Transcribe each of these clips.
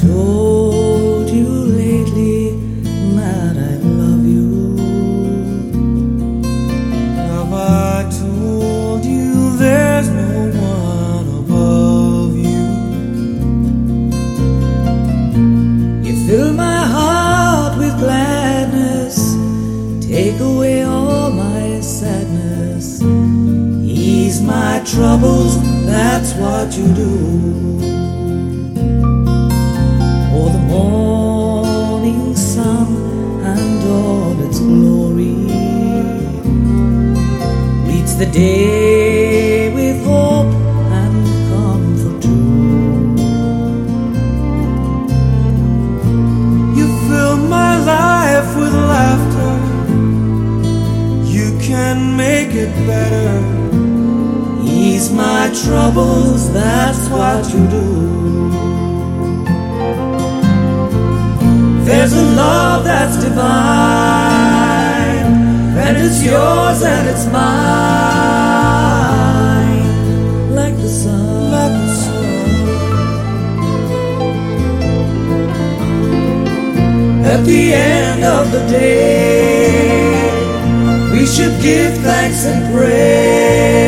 told you lately that I love you? Have I told you there's no one above you? You fill my heart with gladness, take away all my sadness, ease my troubles, that's what you do. Its glory greets the day with hope and comfort too. You fill my life with laughter. You can make it better. Ease my troubles, that's what you do. There's a love that's divine, and it's yours and it's mine, like the sun. Like the sun. At the end of the day, we should give thanks and pray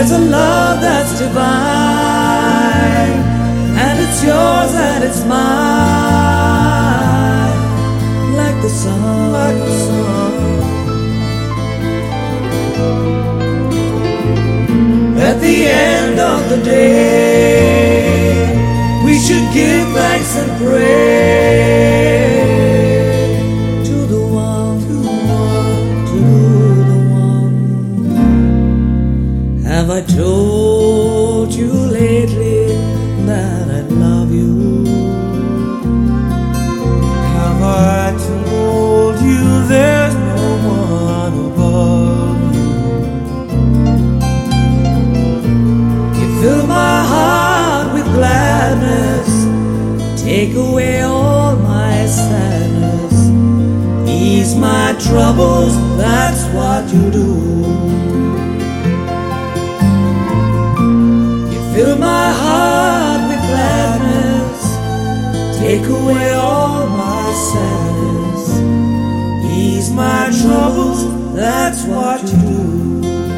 There's a love that's divine, and it's yours and it's mine, like the sun. Like the sun. At the end of the day, we should give thanks and pray take away all my sadness, ease my troubles, that's what you do. You fill my heart with gladness, take away all my sadness, ease my troubles, that's what you do.